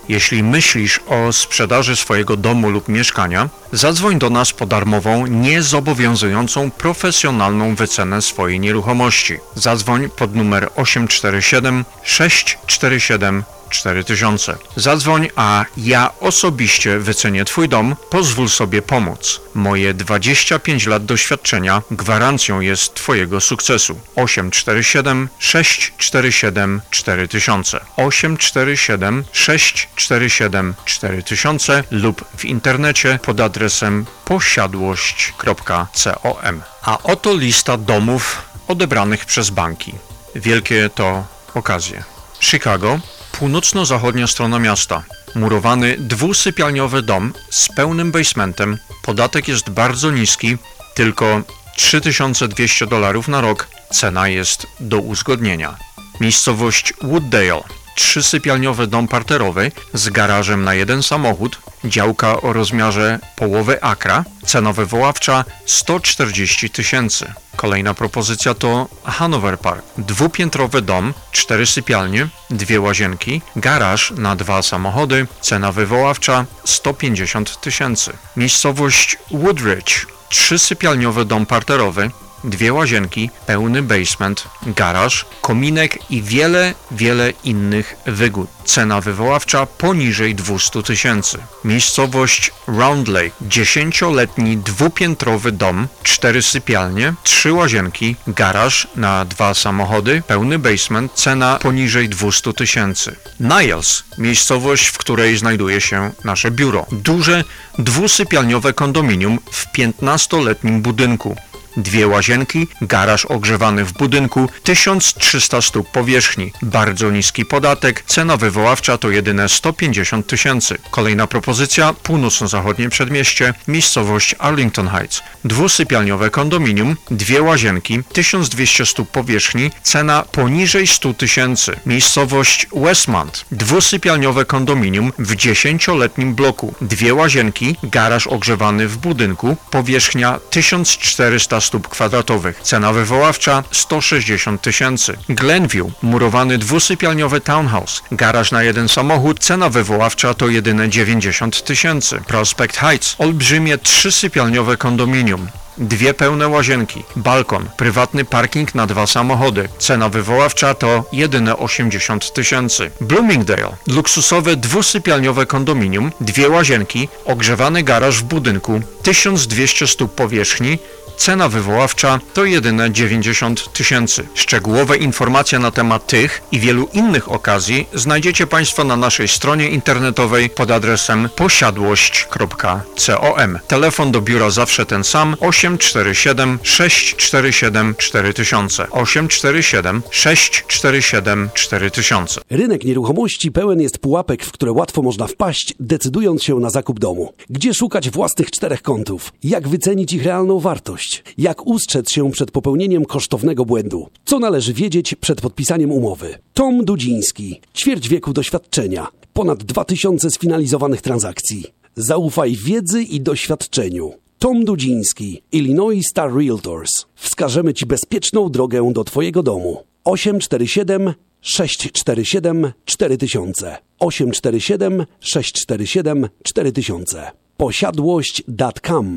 Speaker 2: Jeśli myślisz o sprzedaży swojego domu lub mieszkania, zadzwoń do nas po darmową, niezobowiązującą profesjonalną wycenę swojej nieruchomości. Zadzwoń pod numer 847 647 4000. Zadzwoń, a ja osobiście wycenię Twój dom, pozwól sobie pomóc. Moje 25 lat doświadczenia gwarancją jest Twojego sukcesu. 847 647 4000 847 647 4000 lub w internecie pod adresem posiadłość.com. A oto lista domów odebranych przez banki. Wielkie to okazje. Chicago północno-zachodnia strona miasta. Murowany dwusypialniowy dom z pełnym basementem. Podatek jest bardzo niski, tylko 3200 dolarów na rok. Cena jest do uzgodnienia. Miejscowość Wooddale. Trzysypialniowy dom parterowy z garażem na jeden samochód, działka o rozmiarze połowy akra, cena wywoławcza 140 tysięcy. Kolejna propozycja to Hanover Park. Dwupiętrowy dom, cztery sypialnie, dwie łazienki, garaż na dwa samochody, cena wywoławcza 150 tysięcy. Miejscowość Woodridge. Trzysypialniowy dom parterowy, dwie łazienki, pełny basement, garaż, kominek i wiele, wiele innych wygód. Cena wywoławcza poniżej 200 tysięcy. Miejscowość Round Lake. Dziesięcioletni dwupiętrowy dom, cztery sypialnie, trzy łazienki, garaż na dwa samochody, pełny basement, cena poniżej 200 tysięcy. Niles. Miejscowość, w której znajduje się nasze biuro. Duże, dwusypialniowe kondominium w 15-letnim budynku dwie łazienki, garaż ogrzewany w budynku, 1300 stóp powierzchni, bardzo niski podatek, cena wywoławcza to jedyne 150 tysięcy. Kolejna propozycja, północno-zachodnie przedmieście, miejscowość Arlington Heights. Dwusypialniowe kondominium, dwie łazienki, 1200 stóp powierzchni, cena poniżej 100 tysięcy. Miejscowość Westmont. Dwusypialniowe kondominium w 10-letnim bloku, dwie łazienki, garaż ogrzewany w budynku, powierzchnia 1400 stóp kwadratowych. Cena wywoławcza 160 tysięcy. Glenview, murowany dwusypialniowy townhouse, garaż na jeden samochód, cena wywoławcza to jedyne 90 tysięcy. Prospect Heights, olbrzymie trzysypialniowe kondominium. Dwie pełne łazienki, balkon, prywatny parking na dwa samochody. Cena wywoławcza to jedyne 80 tysięcy. Bloomingdale, luksusowe dwusypialniowe kondominium, dwie łazienki, ogrzewany garaż w budynku, 1200 stóp powierzchni, Cena wywoławcza to jedyne 90 tysięcy. Szczegółowe informacje na temat tych i wielu innych okazji znajdziecie Państwo na naszej stronie internetowej pod adresem posiadłość.com. Telefon do biura zawsze ten sam 847 647 4000 847 647 4000.
Speaker 10: Rynek nieruchomości pełen jest pułapek, w które łatwo można wpaść, decydując się na zakup domu. Gdzie szukać własnych czterech kątów? Jak wycenić ich realną wartość? Jak ustrzec się przed popełnieniem kosztownego błędu? Co należy wiedzieć przed podpisaniem umowy? Tom Dudziński, ćwierć wieku doświadczenia, ponad 2000 sfinalizowanych transakcji. Zaufaj wiedzy i doświadczeniu. Tom Dudziński, Illinois Star Realtors. Wskażemy Ci bezpieczną drogę do Twojego domu. 847 647 4000 847 647 4000 posiadłość.com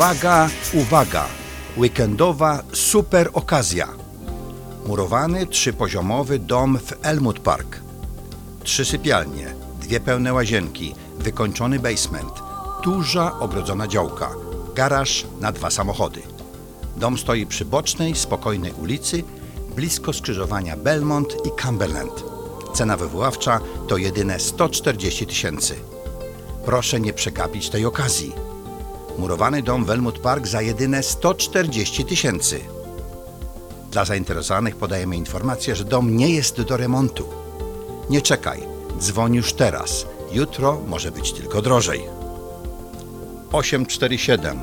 Speaker 7: Uwaga, uwaga! Weekendowa super okazja. Murowany trzypoziomowy dom w Elmwood Park. Trzy sypialnie, dwie pełne łazienki, wykończony basement, duża ogrodzona działka, garaż na dwa samochody. Dom stoi przy bocznej, spokojnej ulicy, blisko skrzyżowania Belmont i Cumberland. Cena wywoławcza to jedyne 140 tysięcy. Proszę nie przegapić tej okazji. Murowany dom w Elmwood Park za jedyne 140 tysięcy. Dla zainteresowanych podajemy informację, że dom nie jest do remontu. Nie czekaj, dzwoń już teraz. Jutro może być tylko drożej. 847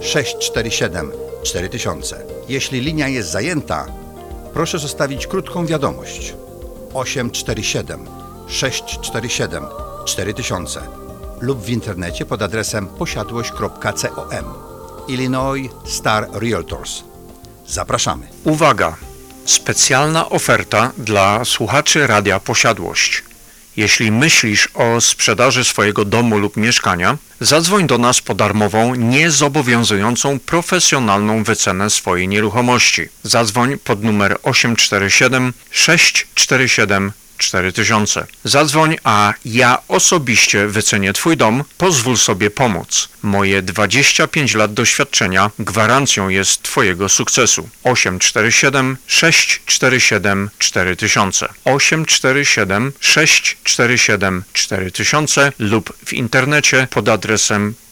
Speaker 7: 647 4000. Jeśli linia jest zajęta, proszę zostawić krótką wiadomość. 847 647 4000 lub w internecie pod adresem posiadłość.com. Illinois Star Realtors. Zapraszamy.
Speaker 2: Uwaga! Specjalna oferta dla słuchaczy Radia Posiadłość. Jeśli myślisz o sprzedaży swojego domu lub mieszkania, zadzwoń do nas po darmową, niezobowiązującą profesjonalną wycenę swojej nieruchomości. Zadzwoń pod numer 847 647 4000. Zadzwoń, a ja osobiście wycenię Twój dom, pozwól sobie pomóc. Moje 25 lat doświadczenia gwarancją jest Twojego sukcesu. 847 647 4000 847 647 4000 lub w internecie pod adresem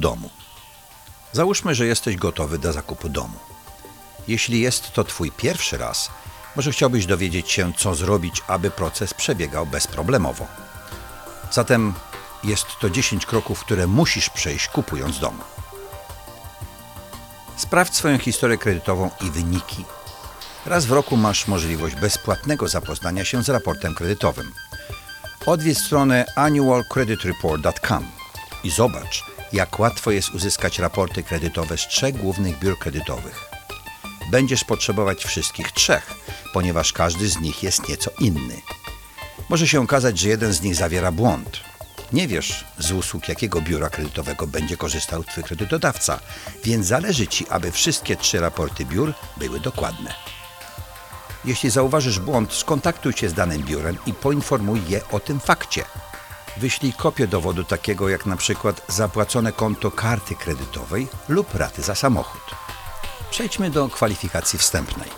Speaker 7: domu. Załóżmy, że jesteś gotowy do zakupu domu. Jeśli jest to Twój pierwszy raz, może chciałbyś dowiedzieć się, co zrobić, aby proces przebiegał bezproblemowo. Zatem jest to 10 kroków, które musisz przejść kupując dom. Sprawdź swoją historię kredytową i wyniki. Raz w roku masz możliwość bezpłatnego zapoznania się z raportem kredytowym. Odwiedź stronę annualcreditreport.com i zobacz, jak łatwo jest uzyskać raporty kredytowe z trzech głównych biur kredytowych. Będziesz potrzebować wszystkich trzech, ponieważ każdy z nich jest nieco inny. Może się okazać, że jeden z nich zawiera błąd. Nie wiesz, z usług jakiego biura kredytowego będzie korzystał Twój kredytodawca, więc zależy Ci, aby wszystkie trzy raporty biur były dokładne. Jeśli zauważysz błąd, skontaktuj się z danym biurem i poinformuj je o tym fakcie. Wyślij kopię dowodu takiego jak na przykład zapłacone konto karty kredytowej lub raty za samochód. Przejdźmy do kwalifikacji wstępnej.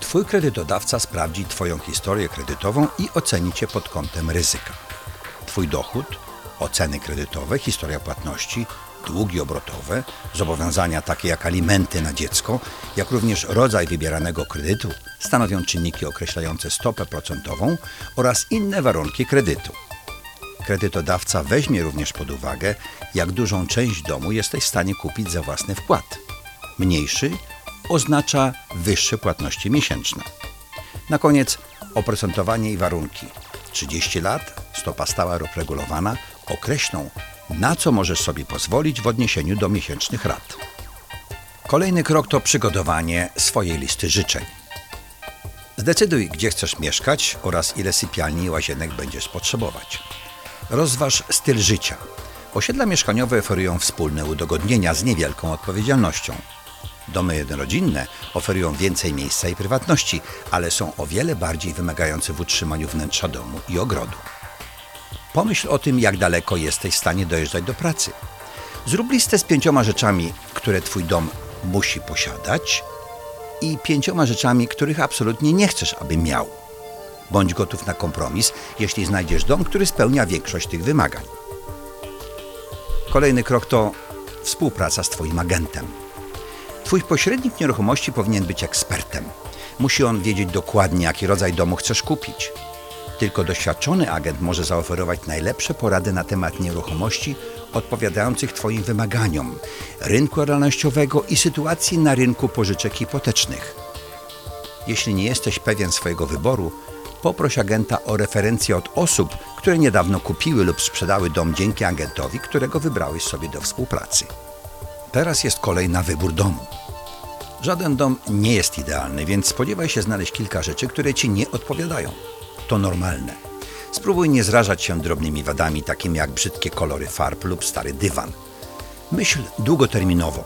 Speaker 7: Twój kredytodawca sprawdzi Twoją historię kredytową i oceni Cię pod kątem ryzyka. Twój dochód, oceny kredytowe, historia płatności, długi obrotowe, zobowiązania takie jak alimenty na dziecko, jak również rodzaj wybieranego kredytu stanowią czynniki określające stopę procentową oraz inne warunki kredytu. Kredytodawca weźmie również pod uwagę, jak dużą część domu jesteś w stanie kupić za własny wkład. Mniejszy oznacza wyższe płatności miesięczne. Na koniec oprocentowanie i warunki. 30 lat, stopa stała lub regulowana określą, na co możesz sobie pozwolić w odniesieniu do miesięcznych rat. Kolejny krok to przygotowanie swojej listy życzeń. Zdecyduj, gdzie chcesz mieszkać oraz ile sypialni i łazienek będziesz potrzebować. Rozważ styl życia. Osiedla mieszkaniowe oferują wspólne udogodnienia z niewielką odpowiedzialnością. Domy jednorodzinne oferują więcej miejsca i prywatności, ale są o wiele bardziej wymagające w utrzymaniu wnętrza domu i ogrodu. Pomyśl o tym, jak daleko jesteś w stanie dojeżdżać do pracy. Zrób listę z pięcioma rzeczami, które Twój dom musi posiadać i pięcioma rzeczami, których absolutnie nie chcesz, aby miał. Bądź gotów na kompromis, jeśli znajdziesz dom, który spełnia większość tych wymagań. Kolejny krok to współpraca z Twoim agentem. Twój pośrednik nieruchomości powinien być ekspertem. Musi on wiedzieć dokładnie, jaki rodzaj domu chcesz kupić. Tylko doświadczony agent może zaoferować najlepsze porady na temat nieruchomości odpowiadających Twoim wymaganiom, rynku realnościowego i sytuacji na rynku pożyczek hipotecznych. Jeśli nie jesteś pewien swojego wyboru, poproś agenta o referencję od osób, które niedawno kupiły lub sprzedały dom dzięki agentowi, którego wybrałeś sobie do współpracy. Teraz jest kolej na wybór domu. Żaden dom nie jest idealny, więc spodziewaj się znaleźć kilka rzeczy, które Ci nie odpowiadają. To normalne. Spróbuj nie zrażać się drobnymi wadami, takimi jak brzydkie kolory farb lub stary dywan. Myśl długoterminowo.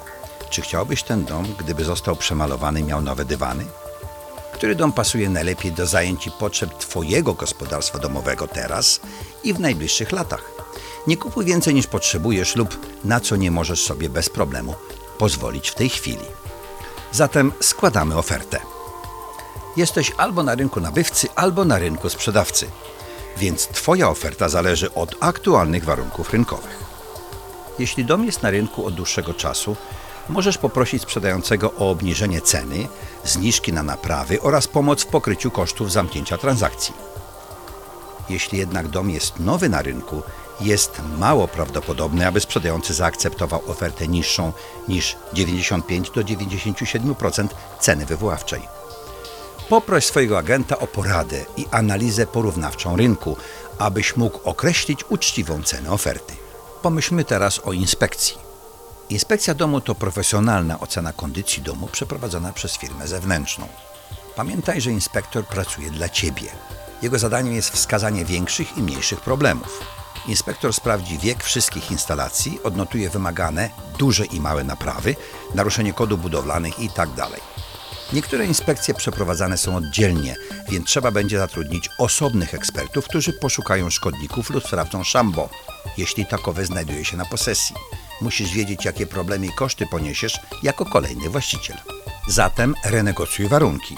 Speaker 7: Czy chciałbyś ten dom, gdyby został przemalowany, miał nowe dywany? Który dom pasuje najlepiej do zajęć i potrzeb Twojego gospodarstwa domowego teraz i w najbliższych latach? Nie kupuj więcej niż potrzebujesz lub na co nie możesz sobie bez problemu pozwolić w tej chwili. Zatem składamy ofertę. Jesteś albo na rynku nabywcy, albo na rynku sprzedawcy, więc Twoja oferta zależy od aktualnych warunków rynkowych. Jeśli dom jest na rynku od dłuższego czasu, możesz poprosić sprzedającego o obniżenie ceny, zniżki na naprawy oraz pomoc w pokryciu kosztów zamknięcia transakcji. Jeśli jednak dom jest nowy na rynku, jest mało prawdopodobne, aby sprzedający zaakceptował ofertę niższą niż 95 do 97% ceny wywoławczej. Poproś swojego agenta o poradę i analizę porównawczą rynku, abyś mógł określić uczciwą cenę oferty. Pomyślmy teraz o inspekcji. Inspekcja domu to profesjonalna ocena kondycji domu przeprowadzona przez firmę zewnętrzną. Pamiętaj, że inspektor pracuje dla Ciebie. Jego zadaniem jest wskazanie większych i mniejszych problemów. Inspektor sprawdzi wiek wszystkich instalacji, odnotuje wymagane duże i małe naprawy, naruszenie kodów budowlanych itd. Niektóre inspekcje przeprowadzane są oddzielnie, więc trzeba będzie zatrudnić osobnych ekspertów, którzy poszukają szkodników lub sprawdzą szambo, jeśli takowe znajduje się na posesji. Musisz wiedzieć, jakie problemy i koszty poniesiesz jako kolejny właściciel. Zatem renegocjuj warunki.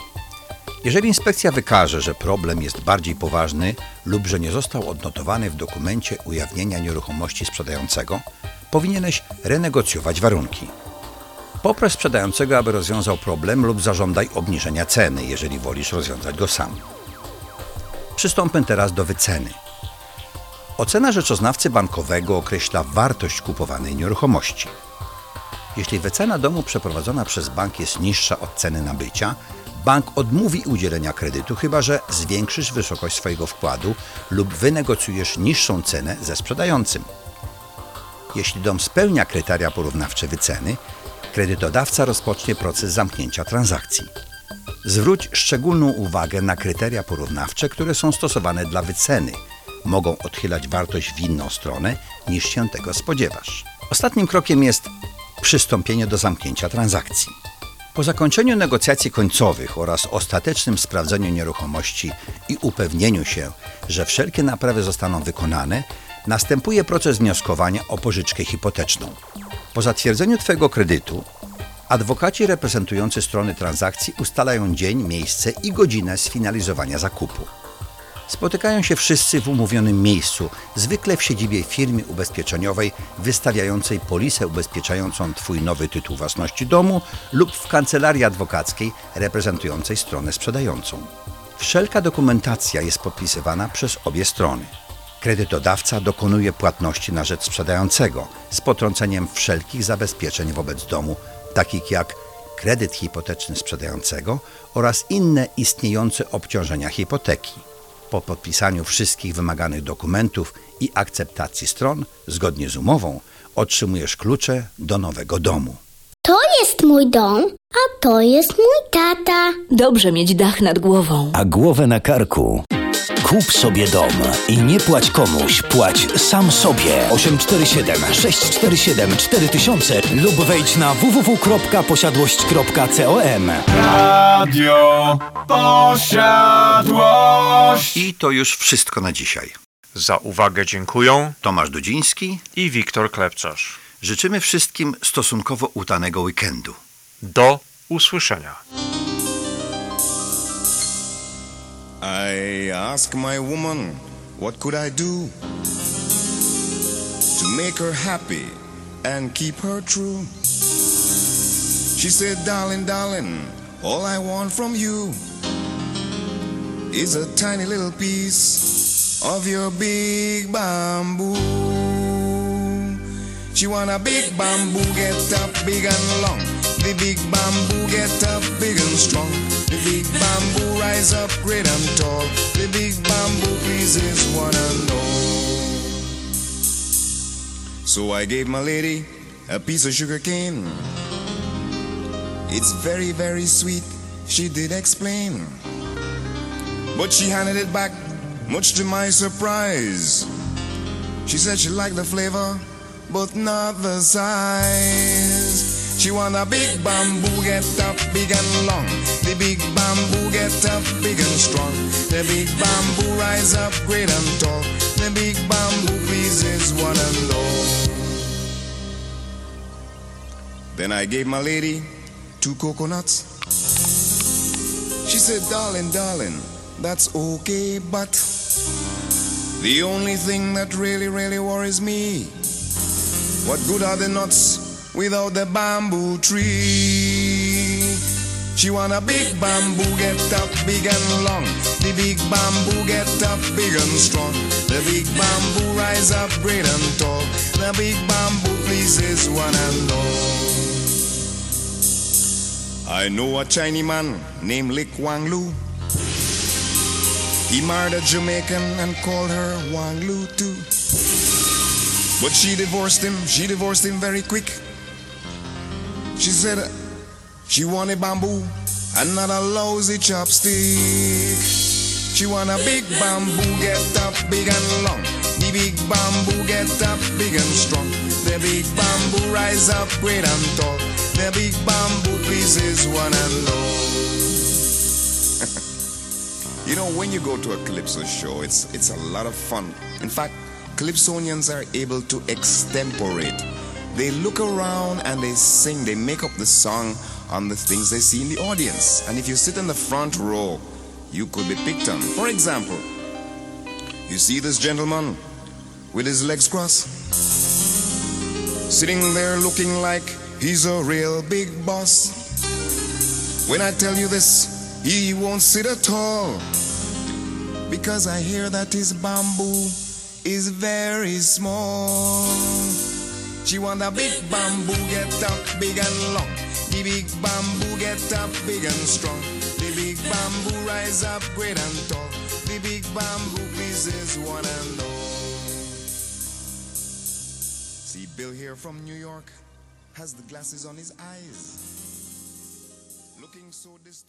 Speaker 7: Jeżeli inspekcja wykaże, że problem jest bardziej poważny lub że nie został odnotowany w dokumencie ujawnienia nieruchomości sprzedającego, powinieneś renegocjować warunki. Poproś sprzedającego, aby rozwiązał problem lub zażądaj obniżenia ceny, jeżeli wolisz rozwiązać go sam. Przystąpmy teraz do wyceny. Ocena rzeczoznawcy bankowego określa wartość kupowanej nieruchomości. Jeśli wycena domu przeprowadzona przez bank jest niższa od ceny nabycia, bank odmówi udzielenia kredytu, chyba że zwiększysz wysokość swojego wkładu lub wynegocjujesz niższą cenę ze sprzedającym. Jeśli dom spełnia kryteria porównawcze wyceny, kredytodawca rozpocznie proces zamknięcia transakcji. Zwróć szczególną uwagę na kryteria porównawcze, które są stosowane dla wyceny. Mogą odchylać wartość w inną stronę niż się tego spodziewasz. Ostatnim krokiem jest przystąpienie do zamknięcia transakcji. Po zakończeniu negocjacji końcowych oraz ostatecznym sprawdzeniu nieruchomości i upewnieniu się, że wszelkie naprawy zostaną wykonane, następuje proces wnioskowania o pożyczkę hipoteczną. Po zatwierdzeniu Twojego kredytu, adwokaci reprezentujący strony transakcji ustalają dzień, miejsce i godzinę sfinalizowania zakupu. Spotykają się wszyscy w umówionym miejscu, zwykle w siedzibie firmy ubezpieczeniowej wystawiającej polisę ubezpieczającą Twój nowy tytuł własności domu lub w kancelarii adwokackiej reprezentującej stronę sprzedającą. Wszelka dokumentacja jest podpisywana przez obie strony. Kredytodawca dokonuje płatności na rzecz sprzedającego z potrąceniem wszelkich zabezpieczeń wobec domu, takich jak kredyt hipoteczny sprzedającego oraz inne istniejące obciążenia hipoteki. Po podpisaniu wszystkich wymaganych dokumentów i akceptacji stron, zgodnie z umową, otrzymujesz klucze do nowego domu.
Speaker 1: To jest mój dom, a to jest mój tata.
Speaker 4: Dobrze mieć dach nad głową.
Speaker 5: A głowę na karku. Kup sobie dom i nie płać komuś, płać sam sobie. 847 647 4000 lub wejdź na www.posiadłość.com.
Speaker 8: Radio Posiadłość.
Speaker 7: I to już wszystko na dzisiaj.
Speaker 2: Za uwagę dziękuję
Speaker 7: Tomasz Dudziński
Speaker 2: i Wiktor Klepczarz.
Speaker 7: Życzymy wszystkim stosunkowo utanego weekendu.
Speaker 2: Do usłyszenia.
Speaker 14: I asked my woman, what could I do to make her happy and keep her true? She said, darling, darling, all I want from you is a tiny little piece of your big bamboo. She want a big bamboo, get up big and long. The big bamboo get up big and strong. The big bamboo rise up great and tall. The big bamboo pleases one and all. So I gave my lady a piece of sugar cane. It's very, very sweet, she did explain. But she handed it back, much to my surprise. She said she liked the flavor, but not the size. She want a big bamboo, get up big and long. The big bamboo get up big and strong. The big bamboo rise up great and tall. The big bamboo pleases one and all. Then I gave my lady two coconuts. She said, darling, darling, that's okay, but the only thing that really, really worries me, what good are the nuts without the bamboo tree? She want a big bamboo, get up big and long. The big bamboo get up big and strong. The big bamboo rise up great and tall. The big bamboo pleases one and all. I know a Chinese man named Lick Wang Lu. He married a Jamaican and called her Wang Lu too. But she divorced him, she divorced him very quick. She said she wanted bamboo and not a lousy chopstick. She want a big bamboo, get up big and long. The big bamboo get up big and strong. The big bamboo rise up great and tall. The big bamboo pleases one and all. [laughs] you know, when you go to a Calypso show, it's it's a lot of fun. In fact, Calypsonians are able to extemporate. They look around and they sing, they make up the song on the things they see in the audience. And if you sit in the front row, you could be picked on. For example, you see this gentleman with his legs crossed, sitting there looking like he's a real big boss. When I tell you this, he won't sit at all because I hear that his bamboo is very small. She want a big bamboo, get up big and long. The big bamboo get up big and strong. The big bamboo rise up great and tall. The big bamboo pleases one and all. See, Bill here from New York has the glasses on his eyes, looking so distinct.